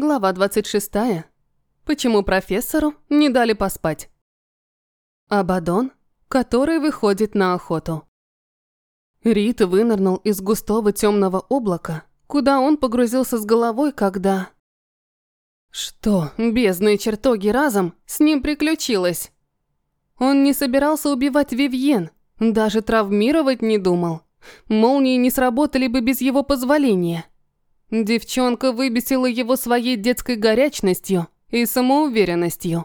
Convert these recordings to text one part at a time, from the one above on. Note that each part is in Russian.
Глава 26. Почему профессору не дали поспать? Абадон, который выходит на охоту. Рит вынырнул из густого темного облака, куда он погрузился с головой, когда... Что, бездные чертоги разом, с ним приключилось? Он не собирался убивать Вивьен, даже травмировать не думал. Молнии не сработали бы без его позволения. Девчонка выбесила его своей детской горячностью и самоуверенностью.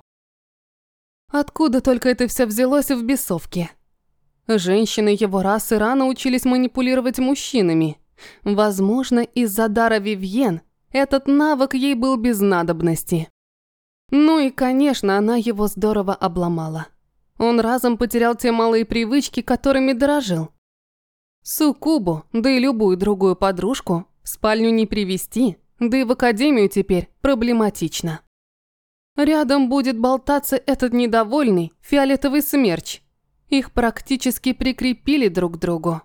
Откуда только это все взялось в бесовке? Женщины его расы рано учились манипулировать мужчинами. Возможно, из-за дара Вивьен этот навык ей был без надобности. Ну и, конечно, она его здорово обломала. Он разом потерял те малые привычки, которыми дорожил. Сукубу, да и любую другую подружку в спальню не привести, да и в академию теперь проблематично. Рядом будет болтаться этот недовольный фиолетовый смерч. Их практически прикрепили друг к другу.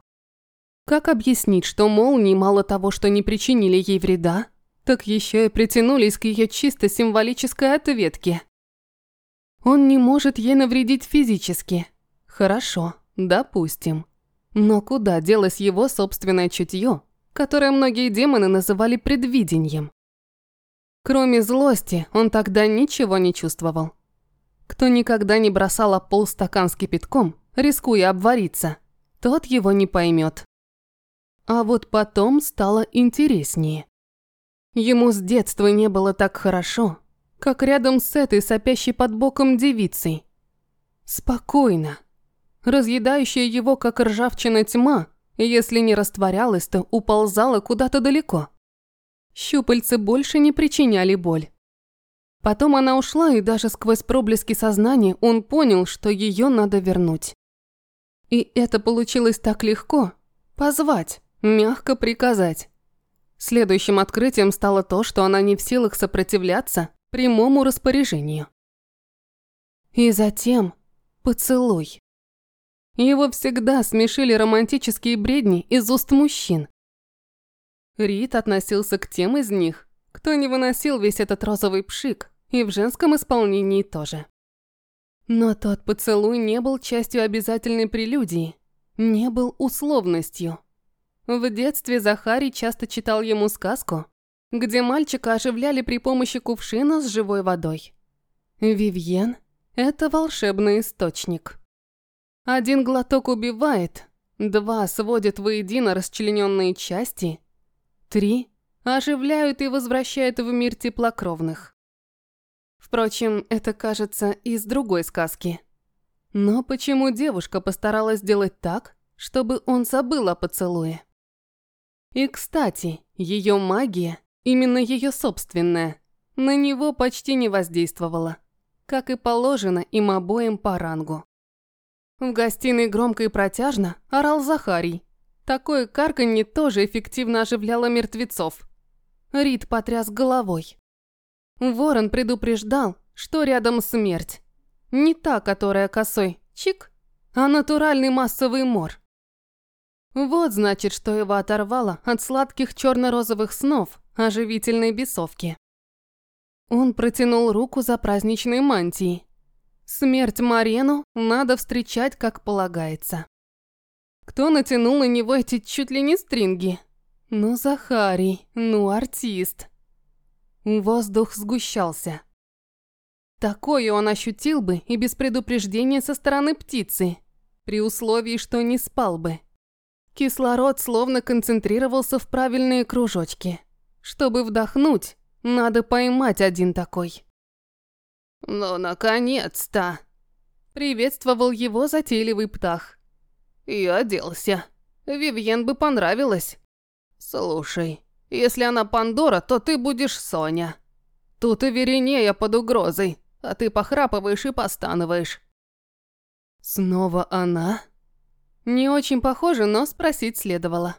Как объяснить, что молнии мало того, что не причинили ей вреда, так еще и притянулись к ее чисто символической ответке? Он не может ей навредить физически. Хорошо, допустим. Но куда делось его собственное чутье, которое многие демоны называли предвидением? Кроме злости, он тогда ничего не чувствовал. Кто никогда не бросал о пол стакан с кипятком, рискуя обвариться, тот его не поймет. А вот потом стало интереснее. Ему с детства не было так хорошо, как рядом с этой сопящей под боком девицей. Спокойно, разъедающая его, как ржавчина тьма, если не растворялась, то уползала куда-то далеко. Щупальцы больше не причиняли боль. Потом она ушла, и даже сквозь проблески сознания он понял, что ее надо вернуть. И это получилось так легко. Позвать, мягко приказать. Следующим открытием стало то, что она не в силах сопротивляться прямому распоряжению. И затем поцелуй. Его всегда смешили романтические бредни из уст мужчин. Рид относился к тем из них, кто не выносил весь этот розовый пшик, и в женском исполнении тоже. Но тот поцелуй не был частью обязательной прелюдии, не был условностью. В детстве Захарий часто читал ему сказку, где мальчика оживляли при помощи кувшина с живой водой. Вивьен – это волшебный источник. Один глоток убивает, два сводят воедино расчлененные части, три оживляют и возвращают в мир теплокровных. Впрочем, это кажется из другой сказки. Но почему девушка постаралась сделать так, чтобы он забыл о поцелуе? И, кстати, ее магия, именно ее собственная, на него почти не воздействовала, как и положено им обоим по рангу. В гостиной громко и протяжно орал Захарий. Такое карканье тоже эффективно оживляло мертвецов. Рид потряс головой. Ворон предупреждал, что рядом смерть. Не та, которая косой чик, а натуральный массовый мор. Вот значит, что его оторвало от сладких черно-розовых снов оживительной бесовки. Он протянул руку за праздничной мантией. Смерть Марену надо встречать, как полагается. Кто натянул на него эти чуть ли не стринги? Ну, Захарий, ну, артист. Воздух сгущался. Такое он ощутил бы и без предупреждения со стороны птицы, при условии, что не спал бы. Кислород словно концентрировался в правильные кружочки. Чтобы вдохнуть, надо поймать один такой. «Ну, наконец-то!» Приветствовал его затейливый птах. «Я оделся. Вивьен бы понравилось. Слушай, если она Пандора, то ты будешь Соня. Тут и Веринея под угрозой, а ты похрапываешь и постанываешь». «Снова она?» Не очень похоже, но спросить следовало.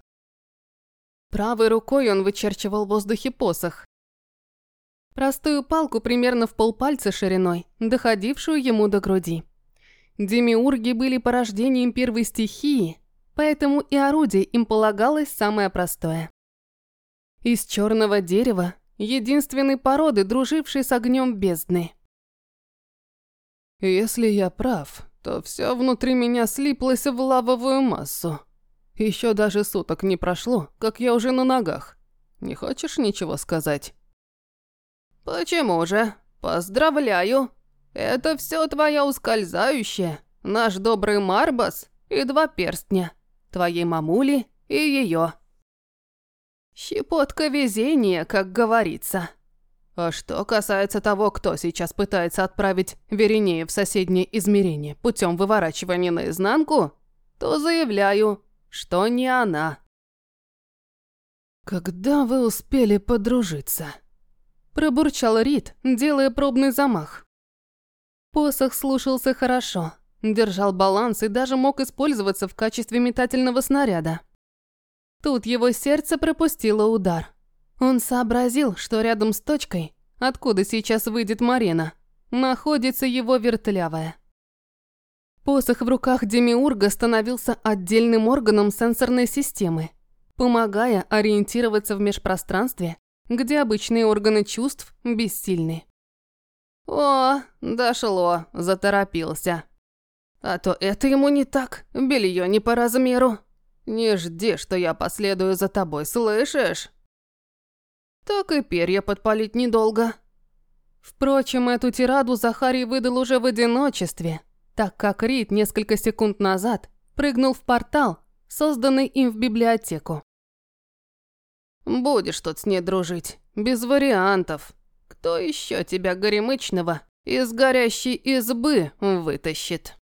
Правой рукой он вычерчивал в воздухе посох, Простую палку примерно в полпальца шириной, доходившую ему до груди. Демиурги были порождением первой стихии, поэтому и орудие им полагалось самое простое. Из черного дерева единственной породы, дружившей с огнем бездны. Если я прав, то все внутри меня слиплось в лавовую массу. Еще даже суток не прошло, как я уже на ногах. Не хочешь ничего сказать? Почему же? Поздравляю. Это все твоя ускользающая, наш добрый Марбас и два перстня. Твоей мамули и ее. Щепотка везения, как говорится. А что касается того, кто сейчас пытается отправить Веринея в соседнее измерение путем выворачивания наизнанку, то заявляю, что не она. «Когда вы успели подружиться?» Пробурчал Рид, делая пробный замах. Посох слушался хорошо, держал баланс и даже мог использоваться в качестве метательного снаряда. Тут его сердце пропустило удар. Он сообразил, что рядом с точкой, откуда сейчас выйдет Марина, находится его вертлявая. Посох в руках Демиурга становился отдельным органом сенсорной системы, помогая ориентироваться в межпространстве, где обычные органы чувств бессильны. «О, дошло, заторопился. А то это ему не так, белье не по размеру. Не жди, что я последую за тобой, слышишь?» Так и перья подпалить недолго. Впрочем, эту тираду Захарий выдал уже в одиночестве, так как Рид несколько секунд назад прыгнул в портал, созданный им в библиотеку. «Будешь тут с ней дружить, без вариантов. Кто еще тебя горемычного из горящей избы вытащит?»